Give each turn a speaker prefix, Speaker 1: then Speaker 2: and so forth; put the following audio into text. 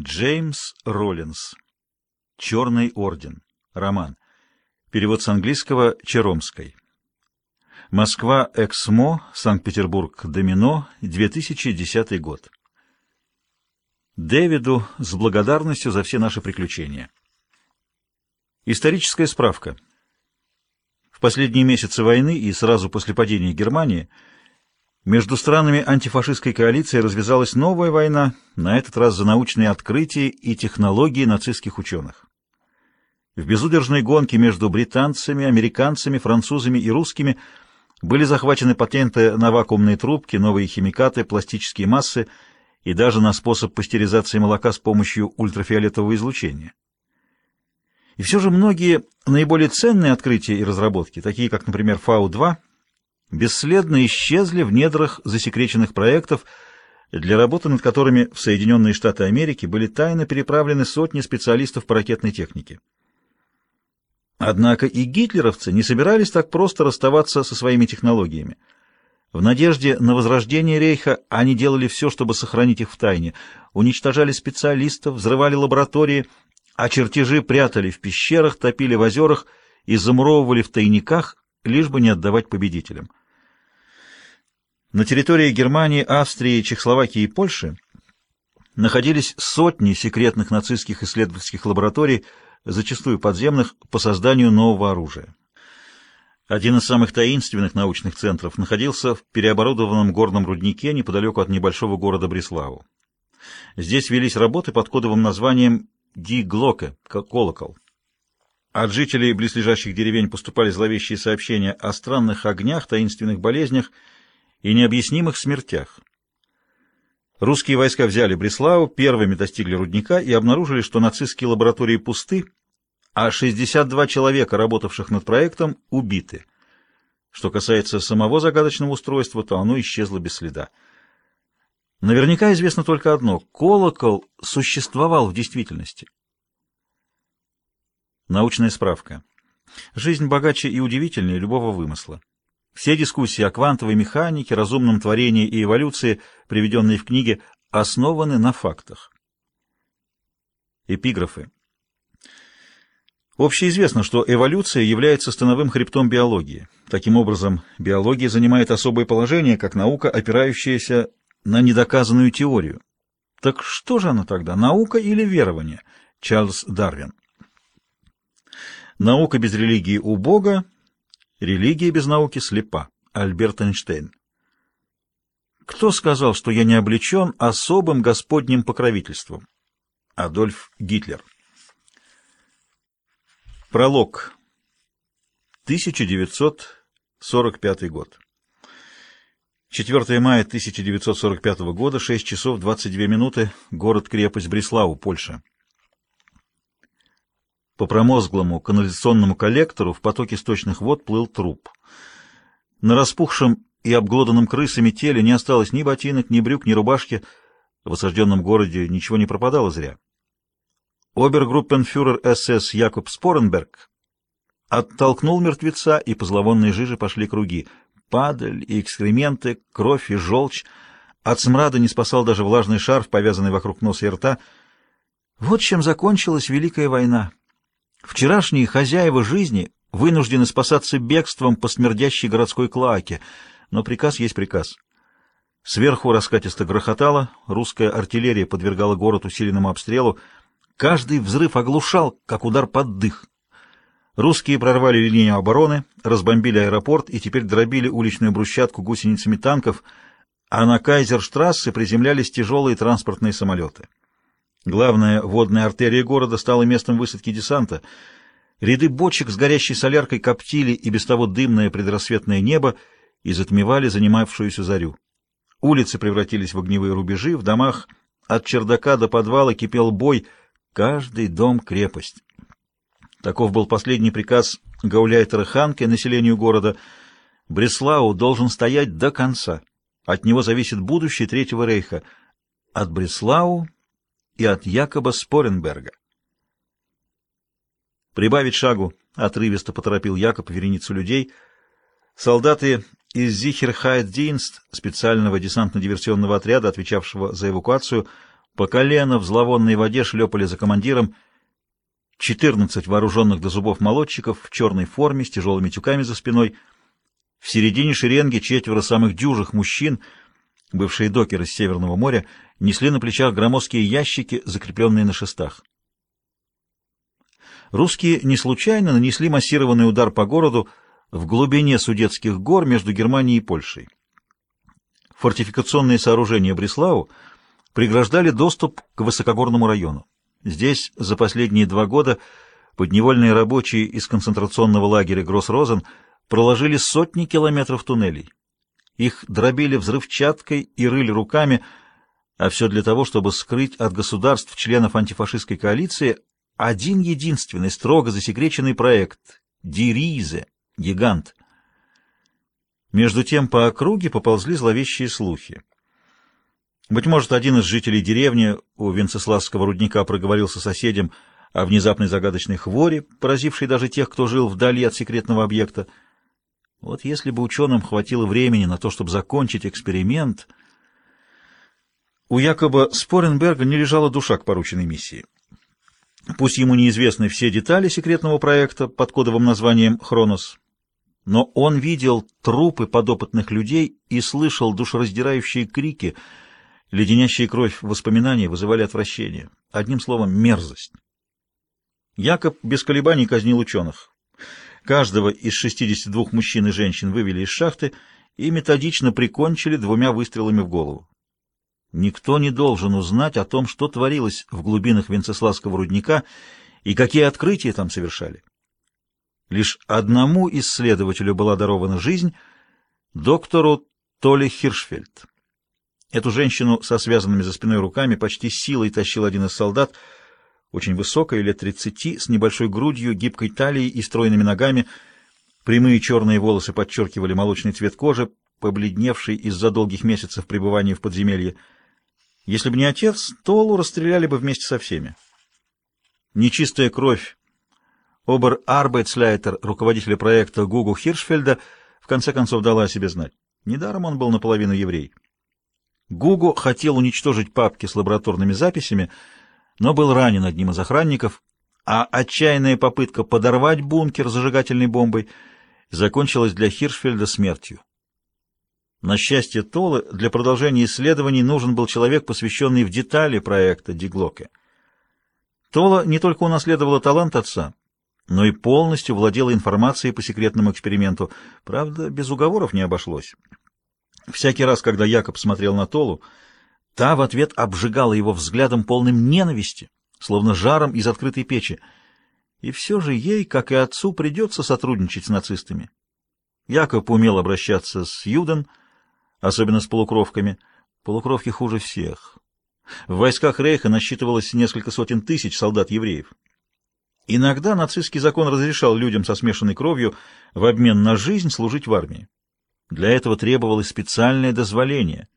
Speaker 1: Джеймс Роллинс. «Черный орден». Роман. Перевод с английского Черомской. Москва, Эксмо, Санкт-Петербург, Домино, 2010 год. Дэвиду с благодарностью за все наши приключения. Историческая справка. В последние месяцы войны и сразу после падения Германии – между странами антифашистской коалиции развязалась новая война, на этот раз за научные открытия и технологии нацистских ученых. В безудержной гонке между британцами, американцами, французами и русскими были захвачены патенты на вакуумные трубки, новые химикаты, пластические массы и даже на способ пастеризации молока с помощью ультрафиолетового излучения. И все же многие наиболее ценные открытия и разработки, такие как, например, Фау-2, бесследно исчезли в недрах засекреченных проектов, для работы над которыми в Соединенные Штаты Америки были тайно переправлены сотни специалистов по ракетной технике. Однако и гитлеровцы не собирались так просто расставаться со своими технологиями. В надежде на возрождение рейха они делали все, чтобы сохранить их в тайне, уничтожали специалистов, взрывали лаборатории, а чертежи прятали в пещерах, топили в озерах и замуровывали в тайниках, лишь бы не отдавать победителям. На территории Германии, Австрии, Чехословакии и Польши находились сотни секретных нацистских исследовательских лабораторий, зачастую подземных, по созданию нового оружия. Один из самых таинственных научных центров находился в переоборудованном горном руднике неподалеку от небольшого города Бреславу. Здесь велись работы под кодовым названием «Ди Глоке» — «Колокол». От жителей близлежащих деревень поступали зловещие сообщения о странных огнях, таинственных болезнях и необъяснимых смертях. Русские войска взяли Бреславу, первыми достигли рудника и обнаружили, что нацистские лаборатории пусты, а 62 человека, работавших над проектом, убиты. Что касается самого загадочного устройства, то оно исчезло без следа. Наверняка известно только одно — колокол существовал в действительности. Научная справка. Жизнь богаче и удивительнее любого вымысла. Все дискуссии о квантовой механике, разумном творении и эволюции, приведенные в книге, основаны на фактах. Эпиграфы. Общеизвестно, что эволюция является становым хребтом биологии. Таким образом, биология занимает особое положение, как наука, опирающаяся на недоказанную теорию. Так что же она тогда, наука или верование? Чарльз Дарвин. Наука без религии у Бога Религия без науки слепа. Альберт Эйнштейн. Кто сказал, что я не облечен особым господним покровительством? Адольф Гитлер. Пролог. 1945 год. 4 мая 1945 года, 6 часов 22 минуты, город-крепость Бреславу, Польша. По промозглому канализационному коллектору в потоке сточных вод плыл труп. На распухшем и обглоданном крысами теле не осталось ни ботинок, ни брюк, ни рубашки. В осажденном городе ничего не пропадало зря. Обергруппенфюрер СС Якоб Споренберг оттолкнул мертвеца, и по зловонной жиже пошли круги. Падаль и экскременты, кровь и желчь. От смрада не спасал даже влажный шарф, повязанный вокруг носа и рта. Вот чем закончилась Великая война. Вчерашние хозяева жизни вынуждены спасаться бегством по смердящей городской клоаке, но приказ есть приказ. Сверху раскатисто грохотало, русская артиллерия подвергала город усиленному обстрелу, каждый взрыв оглушал, как удар под дых. Русские прорвали линию обороны, разбомбили аэропорт и теперь дробили уличную брусчатку гусеницами танков, а на Кайзерштрассе приземлялись тяжелые транспортные самолеты. Главная водная артерия города стала местом высадки десанта. Ряды бочек с горящей соляркой коптили и без того дымное предрассветное небо и затмевали занимавшуюся зарю. Улицы превратились в огневые рубежи, в домах от чердака до подвала кипел бой, каждый дом — крепость. Таков был последний приказ гауляйтера Ханке населению города. Бреслау должен стоять до конца. От него зависит будущее Третьего Рейха. От Бреслау и от Якоба Споренберга. «Прибавить шагу!» — отрывисто поторопил Якоб вереницу людей. Солдаты из Зихерхайт-Динст, специального десантно-диверсионного отряда, отвечавшего за эвакуацию, По колено в зловонной воде шлепали за командиром 14 вооруженных до зубов молодчиков в черной форме с тяжелыми тюками за спиной. В середине шеренги четверо самых дюжих мужчин, бывшие докеры с Северного моря, несли на плечах громоздкие ящики, закрепленные на шестах. Русские не случайно нанесли массированный удар по городу в глубине Судетских гор между Германией и Польшей. Фортификационные сооружения Бреслау преграждали доступ к высокогорному району. Здесь за последние два года подневольные рабочие из концентрационного лагеря Гросс-Розен проложили сотни километров туннелей. Их дробили взрывчаткой и рыли руками, а все для того, чтобы скрыть от государств, членов антифашистской коалиции, один единственный строго засекреченный проект — Диризе, гигант. Между тем по округе поползли зловещие слухи. Быть может, один из жителей деревни у Венцеславского рудника проговорился соседям о внезапной загадочной хвори, поразившей даже тех, кто жил вдали от секретного объекта. Вот если бы ученым хватило времени на то, чтобы закончить эксперимент... У якобы Споренберга не лежала душа к порученной миссии. Пусть ему неизвестны все детали секретного проекта под кодовым названием «Хронос», но он видел трупы подопытных людей и слышал душераздирающие крики, леденящие кровь воспоминания вызывали отвращение. Одним словом, мерзость. Якоб без колебаний казнил ученых. Каждого из 62 мужчин и женщин вывели из шахты и методично прикончили двумя выстрелами в голову. Никто не должен узнать о том, что творилось в глубинах Венцеславского рудника и какие открытия там совершали. Лишь одному исследователю была дарована жизнь — доктору Толе Хиршфельд. Эту женщину со связанными за спиной руками почти силой тащил один из солдат, очень высокая, лет тридцати, с небольшой грудью, гибкой талией и стройными ногами. Прямые черные волосы подчеркивали молочный цвет кожи, побледневший из-за долгих месяцев пребывания в подземелье. Если бы не отец, Толу расстреляли бы вместе со всеми. Нечистая кровь Обер Арбайтслейтер, руководителя проекта Гугу Хиршфельда, в конце концов дала о себе знать. Недаром он был наполовину еврей. Гугу хотел уничтожить папки с лабораторными записями, но был ранен одним из охранников, а отчаянная попытка подорвать бункер зажигательной бомбой закончилась для Хиршфельда смертью. На счастье Толы, для продолжения исследований нужен был человек, посвященный в детали проекта Диглоке. Тола не только унаследовала талант отца, но и полностью владела информацией по секретному эксперименту. Правда, без уговоров не обошлось. Всякий раз, когда Якоб смотрел на Толу, та в ответ обжигала его взглядом полным ненависти, словно жаром из открытой печи. И все же ей, как и отцу, придется сотрудничать с нацистами. Якоб умел обращаться с Юден, особенно с полукровками. Полукровки хуже всех. В войсках Рейха насчитывалось несколько сотен тысяч солдат-евреев. Иногда нацистский закон разрешал людям со смешанной кровью в обмен на жизнь служить в армии. Для этого требовалось специальное дозволение.